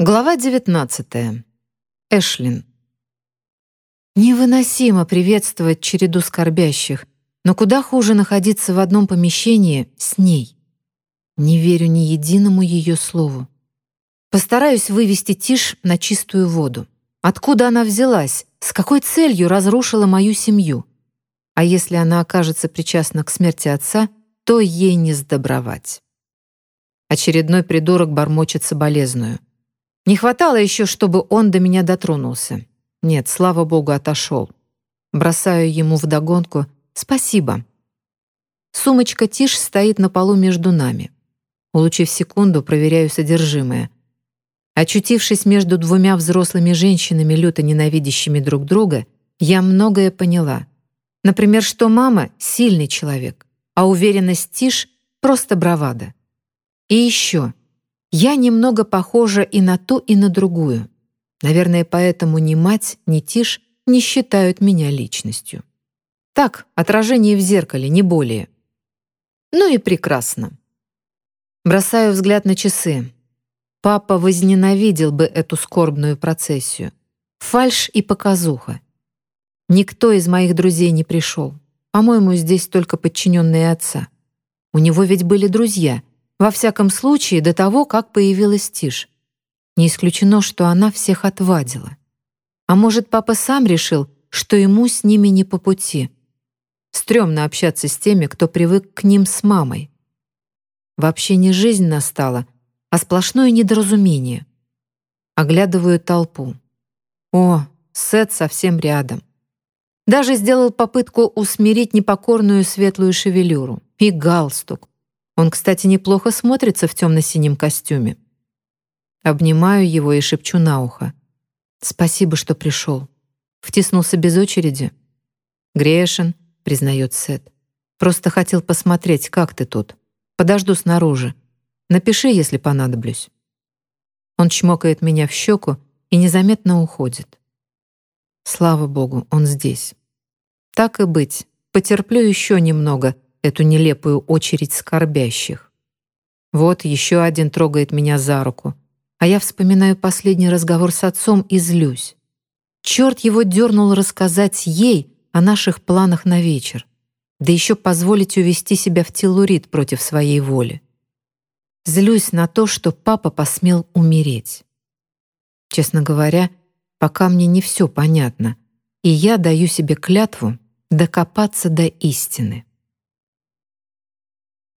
Глава 19. Эшлин. Невыносимо приветствовать череду скорбящих, но куда хуже находиться в одном помещении с ней. Не верю ни единому ее слову. Постараюсь вывести тишь на чистую воду. Откуда она взялась? С какой целью разрушила мою семью? А если она окажется причастна к смерти отца, то ей не сдобровать. Очередной придурок бормочет соболезную — не хватало еще, чтобы он до меня дотронулся. Нет, слава богу, отошел. Бросаю ему вдогонку «Спасибо». Сумочка Тиш стоит на полу между нами. Улучив секунду, проверяю содержимое. Очутившись между двумя взрослыми женщинами, люто ненавидящими друг друга, я многое поняла. Например, что мама — сильный человек, а уверенность Тиш — просто бравада. И еще — я немного похожа и на ту, и на другую. Наверное, поэтому ни мать, ни Тиш не считают меня личностью. Так, отражение в зеркале, не более. Ну и прекрасно. Бросаю взгляд на часы. Папа возненавидел бы эту скорбную процессию. Фальш и показуха. Никто из моих друзей не пришел. По-моему, здесь только подчиненные отца. У него ведь были друзья — во всяком случае, до того, как появилась Тишь. Не исключено, что она всех отвадила. А может, папа сам решил, что ему с ними не по пути. Стремно общаться с теми, кто привык к ним с мамой. Вообще не жизнь настала, а сплошное недоразумение. Оглядываю толпу. О, Сет совсем рядом. Даже сделал попытку усмирить непокорную светлую шевелюру. И галстук. Он, кстати, неплохо смотрится в темно-синем костюме. Обнимаю его и шепчу на ухо. «Спасибо, что пришел. Втиснулся без очереди?» «Грешен», — признает Сет. «Просто хотел посмотреть, как ты тут. Подожду снаружи. Напиши, если понадоблюсь». Он чмокает меня в щеку и незаметно уходит. Слава богу, он здесь. Так и быть, потерплю еще немного, эту нелепую очередь скорбящих. Вот еще один трогает меня за руку, а я вспоминаю последний разговор с отцом и злюсь. Черт его дернул рассказать ей о наших планах на вечер, да еще позволить увести себя в телурит против своей воли. Злюсь на то, что папа посмел умереть. Честно говоря, пока мне не все понятно, и я даю себе клятву докопаться до истины.